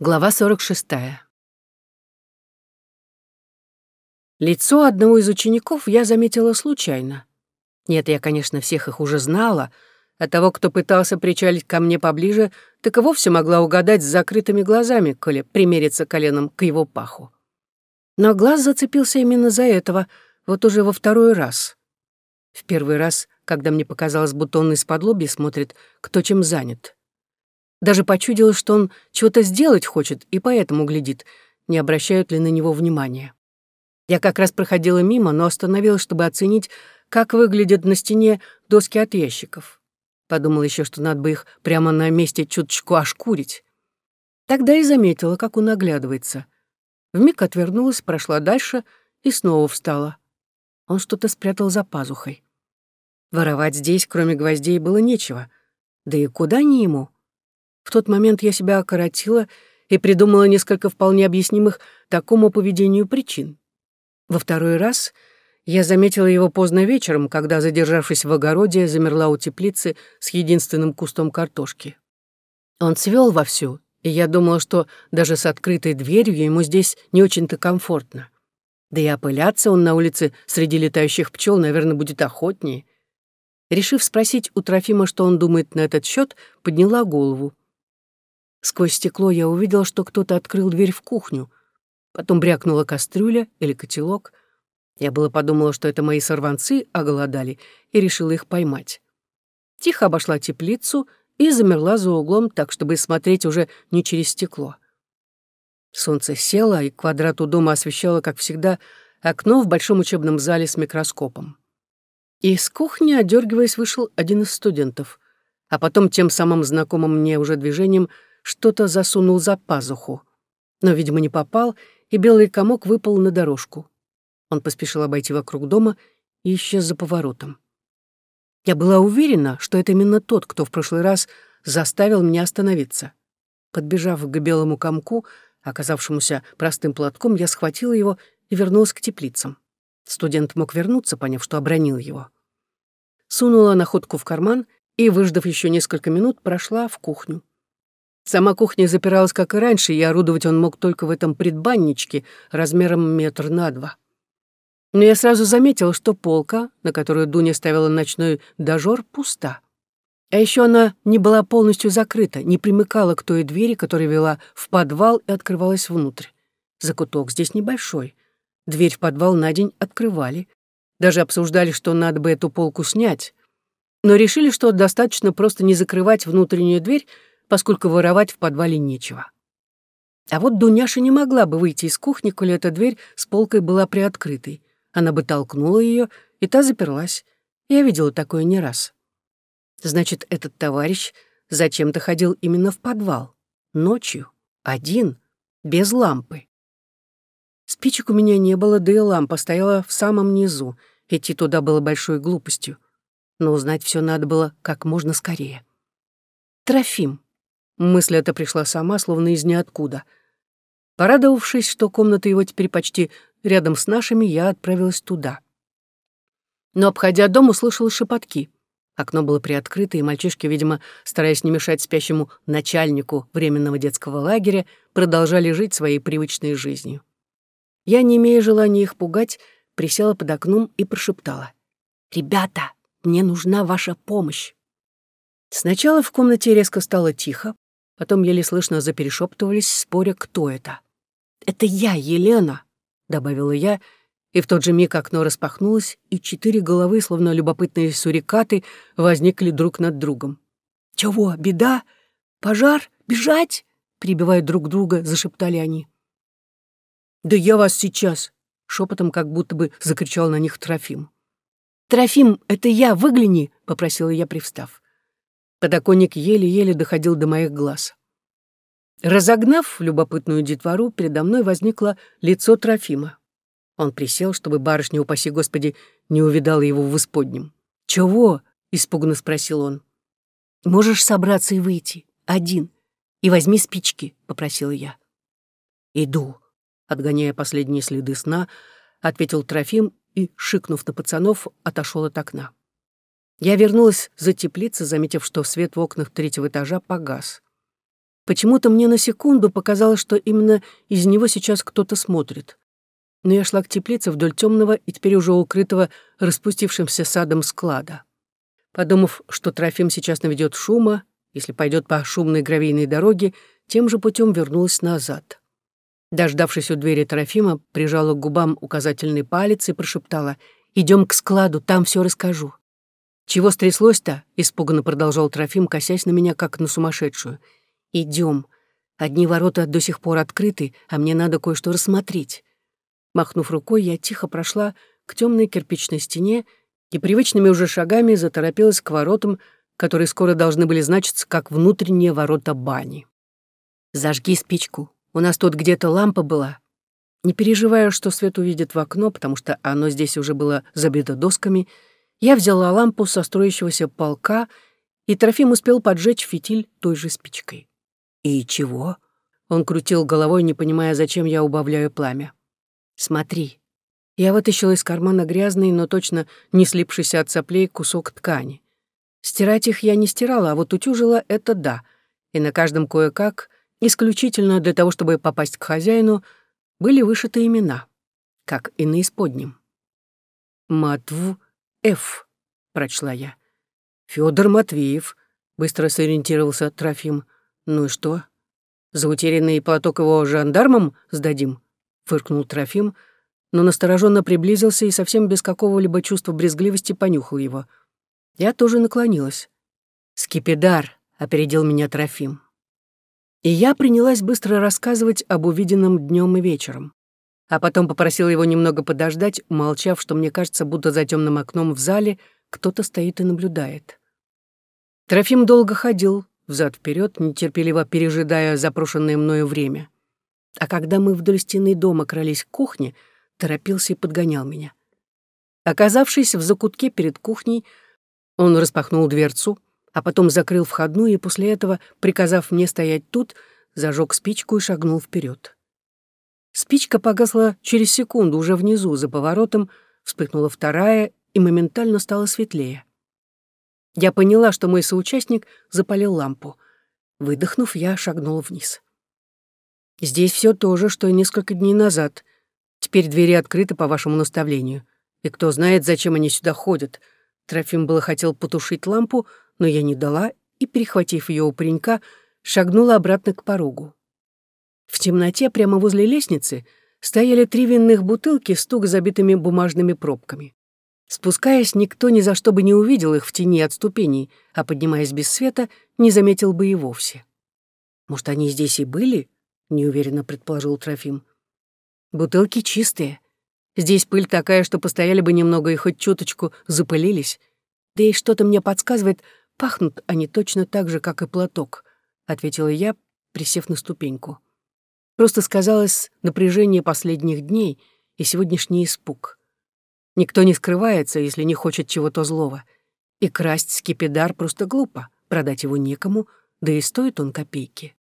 Глава 46. Лицо одного из учеников я заметила случайно. Нет, я, конечно, всех их уже знала, а того, кто пытался причалить ко мне поближе, так и вовсе могла угадать с закрытыми глазами, коли примериться коленом к его паху. Но глаз зацепился именно за этого, вот уже во второй раз. В первый раз, когда мне показалось, будто он из-под лоби смотрит, кто чем занят. Даже почудилось, что он чего-то сделать хочет и поэтому глядит, не обращают ли на него внимания. Я как раз проходила мимо, но остановилась, чтобы оценить, как выглядят на стене доски от ящиков. Подумала еще, что надо бы их прямо на месте чуточку ошкурить. Тогда и заметила, как он оглядывается. Вмиг отвернулась, прошла дальше и снова встала. Он что-то спрятал за пазухой. Воровать здесь, кроме гвоздей, было нечего. Да и куда не ему? В тот момент я себя окоротила и придумала несколько вполне объяснимых такому поведению причин. Во второй раз я заметила его поздно вечером, когда, задержавшись в огороде, замерла у теплицы с единственным кустом картошки. Он цвел вовсю, и я думала, что даже с открытой дверью ему здесь не очень-то комфортно. Да и опыляться он на улице среди летающих пчел, наверное, будет охотнее. Решив спросить у Трофима, что он думает на этот счет, подняла голову. Сквозь стекло я увидела, что кто-то открыл дверь в кухню. Потом брякнула кастрюля или котелок. Я было подумала, что это мои сорванцы оголодали, и решила их поймать. Тихо обошла теплицу и замерла за углом так, чтобы смотреть уже не через стекло. Солнце село, и квадрат у дома освещало, как всегда, окно в большом учебном зале с микроскопом. И из кухни, одергиваясь, вышел один из студентов, а потом тем самым знакомым мне уже движением — что-то засунул за пазуху. Но, видимо, не попал, и белый комок выпал на дорожку. Он поспешил обойти вокруг дома и исчез за поворотом. Я была уверена, что это именно тот, кто в прошлый раз заставил меня остановиться. Подбежав к белому комку, оказавшемуся простым платком, я схватила его и вернулась к теплицам. Студент мог вернуться, поняв, что обронил его. Сунула находку в карман и, выждав еще несколько минут, прошла в кухню. Сама кухня запиралась, как и раньше, и орудовать он мог только в этом предбанничке размером метр на два. Но я сразу заметила, что полка, на которую Дуня ставила ночной дожор, пуста. А еще она не была полностью закрыта, не примыкала к той двери, которая вела в подвал и открывалась внутрь. Закуток здесь небольшой. Дверь в подвал на день открывали. Даже обсуждали, что надо бы эту полку снять. Но решили, что достаточно просто не закрывать внутреннюю дверь, поскольку воровать в подвале нечего. А вот Дуняша не могла бы выйти из кухни, коли эта дверь с полкой была приоткрытой. Она бы толкнула ее, и та заперлась. Я видела такое не раз. Значит, этот товарищ зачем-то ходил именно в подвал. Ночью. Один. Без лампы. Спичек у меня не было, да и лампа стояла в самом низу. Идти туда было большой глупостью. Но узнать все надо было как можно скорее. Трофим. Мысль эта пришла сама, словно из ниоткуда. Порадовавшись, что комната его теперь почти рядом с нашими, я отправилась туда. Но, обходя дом, услышала шепотки. Окно было приоткрыто, и мальчишки, видимо, стараясь не мешать спящему начальнику временного детского лагеря, продолжали жить своей привычной жизнью. Я, не имея желания их пугать, присела под окном и прошептала. «Ребята, мне нужна ваша помощь». Сначала в комнате резко стало тихо, Потом еле слышно заперешептывались, споря, кто это. «Это я, Елена», — добавила я, и в тот же миг окно распахнулось, и четыре головы, словно любопытные сурикаты, возникли друг над другом. «Чего, беда? Пожар? Бежать?» — прибивая друг друга, зашептали они. «Да я вас сейчас!» — шепотом как будто бы закричал на них Трофим. «Трофим, это я, выгляни!» — попросила я, привстав. Подоконник еле-еле доходил до моих глаз. Разогнав любопытную детвору, передо мной возникло лицо Трофима. Он присел, чтобы барышня, упаси Господи, не увидала его в исподнем. «Чего?» — испуганно спросил он. «Можешь собраться и выйти. Один. И возьми спички», — попросила я. «Иду», — отгоняя последние следы сна, ответил Трофим и, шикнув на пацанов, отошел от окна. Я вернулась за теплицей, заметив, что свет в окнах третьего этажа погас. Почему-то мне на секунду показалось, что именно из него сейчас кто-то смотрит. Но я шла к теплице вдоль темного и теперь уже укрытого распустившимся садом склада. Подумав, что Трофим сейчас наведет шума, если пойдет по шумной гравийной дороге, тем же путем вернулась назад. Дождавшись у двери Трофима, прижала к губам указательный палец и прошептала «Идем к складу, там все расскажу». «Чего стряслось-то?» — испуганно продолжал Трофим, косясь на меня, как на сумасшедшую. «Идем. Одни ворота до сих пор открыты, а мне надо кое-что рассмотреть». Махнув рукой, я тихо прошла к темной кирпичной стене и привычными уже шагами заторопилась к воротам, которые скоро должны были значиться как внутренние ворота бани. «Зажги спичку. У нас тут где-то лампа была». Не переживая, что свет увидит в окно, потому что оно здесь уже было забито досками, я взяла лампу со строящегося полка, и Трофим успел поджечь фитиль той же спичкой. «И чего?» Он крутил головой, не понимая, зачем я убавляю пламя. «Смотри». Я вытащила из кармана грязный, но точно не слипшийся от соплей кусок ткани. Стирать их я не стирала, а вот утюжила — это да. И на каждом кое-как, исключительно для того, чтобы попасть к хозяину, были вышиты имена, как и на исподнем. «Матв Ф», — прочла я. Федор Матвеев», — быстро сориентировался Трофим. «Ну и что? За утерянный платок его жандармам сдадим?» — фыркнул Трофим, но настороженно приблизился и совсем без какого-либо чувства брезгливости понюхал его. Я тоже наклонилась. «Скипидар», — опередил меня Трофим. И я принялась быстро рассказывать об увиденном днем и вечером. А потом попросила его немного подождать, умолчав, что мне кажется, будто за темным окном в зале кто-то стоит и наблюдает. Трофим долго ходил, взад вперед, нетерпеливо пережидая запрошенное мною время. А когда мы вдоль стены дома крались к кухне, торопился и подгонял меня. Оказавшись в закутке перед кухней, он распахнул дверцу, а потом закрыл входную и после этого, приказав мне стоять тут, зажег спичку и шагнул вперед. Спичка погасла через секунду уже внизу, за поворотом, вспыхнула вторая и моментально стало светлее. Я поняла, что мой соучастник запалил лампу. Выдохнув, я шагнула вниз. Здесь все то же, что и несколько дней назад. Теперь двери открыты по вашему наставлению. И кто знает, зачем они сюда ходят. Трофим было хотел потушить лампу, но я не дала и, перехватив ее у паренька, шагнула обратно к порогу. В темноте прямо возле лестницы стояли три винных бутылки с туго забитыми бумажными пробками. Спускаясь, никто ни за что бы не увидел их в тени от ступеней, а поднимаясь без света, не заметил бы и вовсе. «Может, они здесь и были?» — неуверенно предположил Трофим. «Бутылки чистые. Здесь пыль такая, что постояли бы немного и хоть чуточку запылились. Да и что-то мне подсказывает, пахнут они точно так же, как и платок», — ответила я, присев на ступеньку. Просто сказалось напряжение последних дней и сегодняшний испуг. Никто не скрывается, если не хочет чего-то злого. И красть скипидар просто глупо, продать его некому, да и стоит он копейки.